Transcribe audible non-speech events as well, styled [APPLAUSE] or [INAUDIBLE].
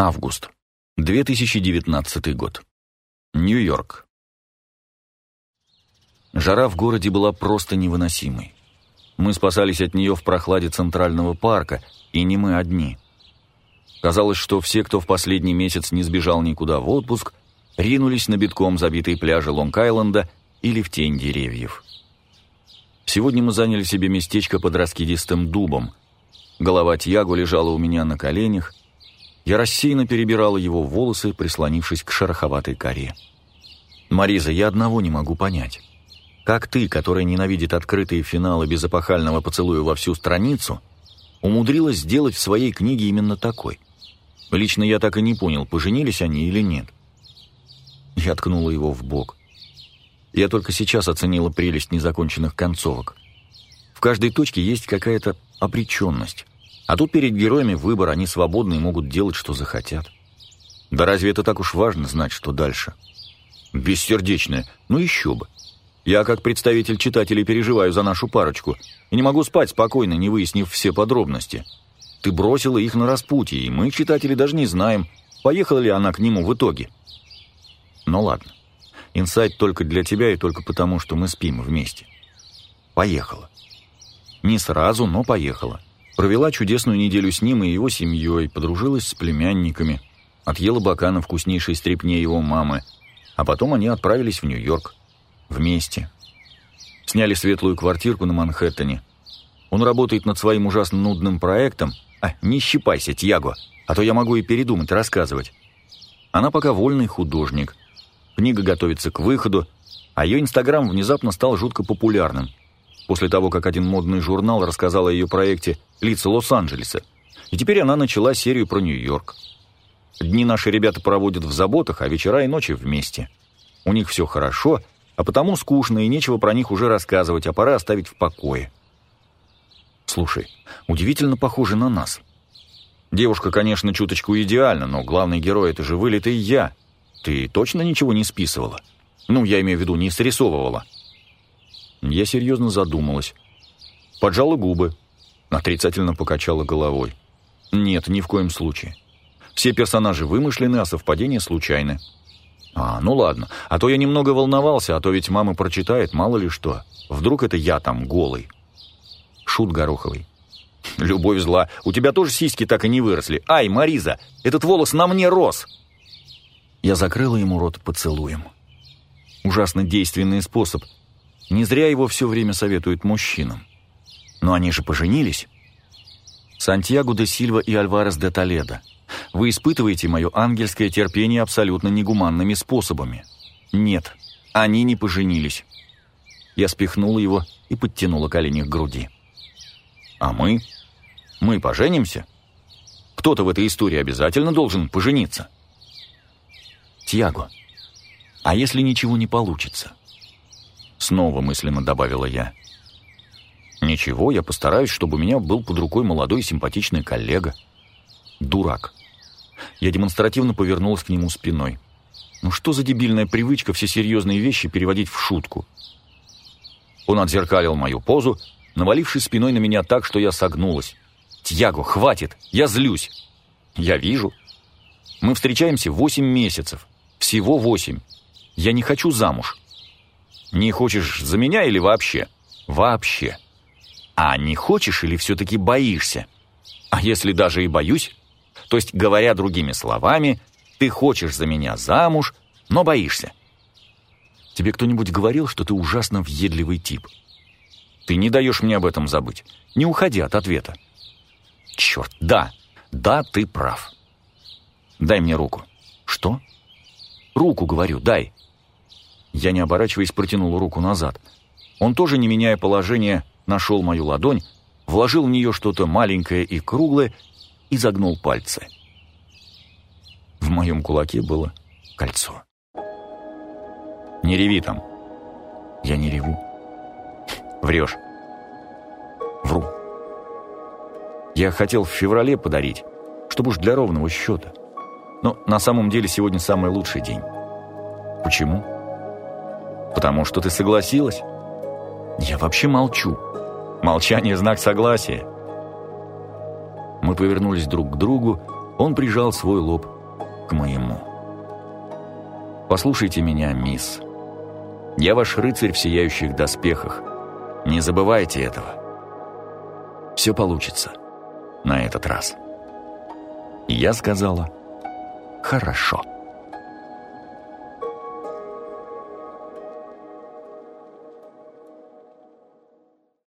Август. 2019 год. Нью-Йорк. Жара в городе была просто невыносимой. Мы спасались от нее в прохладе Центрального парка, и не мы одни. Казалось, что все, кто в последний месяц не сбежал никуда в отпуск, ринулись на битком забитые пляжи Лонг-Айленда или в тень деревьев. Сегодня мы заняли себе местечко под раскидистым дубом. Голова Тьяго лежала у меня на коленях, я рассеянно перебирала его волосы, прислонившись к шероховатой коре. «Мариза, я одного не могу понять. Как ты, которая ненавидит открытые финалы без эпохального поцелуя во всю страницу, умудрилась сделать в своей книге именно такой? Лично я так и не понял, поженились они или нет». Я ткнула его в бок. Я только сейчас оценила прелесть незаконченных концовок. В каждой точке есть какая-то обреченность. А тут перед героями выбор, они свободны и могут делать, что захотят. Да разве это так уж важно знать, что дальше? Бессердечное, ну еще бы. Я, как представитель читателей, переживаю за нашу парочку и не могу спать спокойно, не выяснив все подробности. Ты бросила их на распутье, и мы, читатели, даже не знаем, поехала ли она к нему в итоге. Ну ладно. Инсайт только для тебя и только потому, что мы спим вместе. Поехала. Не сразу, но поехала. Провела чудесную неделю с ним и его семьей, подружилась с племянниками, отъела бока на вкуснейшей стрепне его мамы, а потом они отправились в Нью-Йорк. Вместе. Сняли светлую квартирку на Манхэттене. Он работает над своим ужасно нудным проектом. А, не щипайся, Тьяго, а то я могу и передумать рассказывать. Она пока вольный художник. Книга готовится к выходу, а ее Инстаграм внезапно стал жутко популярным после того, как один модный журнал рассказал о ее проекте «Лица Лос-Анджелеса». И теперь она начала серию про Нью-Йорк. Дни наши ребята проводят в заботах, а вечера и ночи вместе. У них все хорошо, а потому скучно, и нечего про них уже рассказывать, а пора оставить в покое. Слушай, удивительно похоже на нас. Девушка, конечно, чуточку идеальна, но главный герой — это же вылитый я. Ты точно ничего не списывала? Ну, я имею в виду, не срисовывала. Я серьезно задумалась. Поджала губы. Отрицательно покачала головой. Нет, ни в коем случае. Все персонажи вымышлены, а совпадения случайны. А, ну ладно. А то я немного волновался, а то ведь мама прочитает, мало ли что. Вдруг это я там голый. Шут Гороховый. Любовь зла. У тебя тоже сиськи так и не выросли. Ай, Мариза, этот волос на мне рос. Я закрыла ему рот поцелуем. Ужасно действенный способ — не зря его все время советуют мужчинам. Но они же поженились. Сантьяго де Сильва и Альварес де Толедо. Вы испытываете мое ангельское терпение абсолютно негуманными способами. Нет, они не поженились. Я спихнула его и подтянула колени к груди. А мы? Мы поженимся? Кто-то в этой истории обязательно должен пожениться. Тьяго, а если ничего не получится? Снова мысленно добавила я. Ничего, я постараюсь, чтобы у меня был под рукой молодой симпатичный коллега. Дурак. Я демонстративно повернулась к нему спиной. Ну что за дебильная привычка все серьезные вещи переводить в шутку? Он отзеркалил мою позу, навалившись спиной на меня так, что я согнулась. «Тьяго, хватит! Я злюсь!» «Я вижу. Мы встречаемся восемь месяцев. Всего восемь. Я не хочу замуж. Не хочешь за меня или вообще? Вообще. А не хочешь или все-таки боишься? А если даже и боюсь? То есть, говоря другими словами, ты хочешь за меня замуж, но боишься. Тебе кто-нибудь говорил, что ты ужасно въедливый тип? Ты не даешь мне об этом забыть. Не уходи от ответа. Черт, да, да, ты прав. Дай мне руку. Что? Руку, говорю, дай. Я, не оборачиваясь, протянул руку назад. Он тоже, не меняя положения, нашел мою ладонь, вложил в нее что-то маленькое и круглое и загнул пальцы. В моем кулаке было кольцо. «Не реви там». «Я не реву». [LAUGHS] «Врешь». «Вру». Я хотел в феврале подарить, чтобы уж для ровного счета. Но на самом деле сегодня самый лучший день. Почему? Потому что ты согласилась. Я вообще молчу. Молчание – знак согласия. Мы повернулись друг к другу, Он прижал свой лоб к моему. «Послушайте меня, мисс. Я ваш рыцарь в сияющих доспехах. Не забывайте этого. Все получится на этот раз». Я сказала «Хорошо».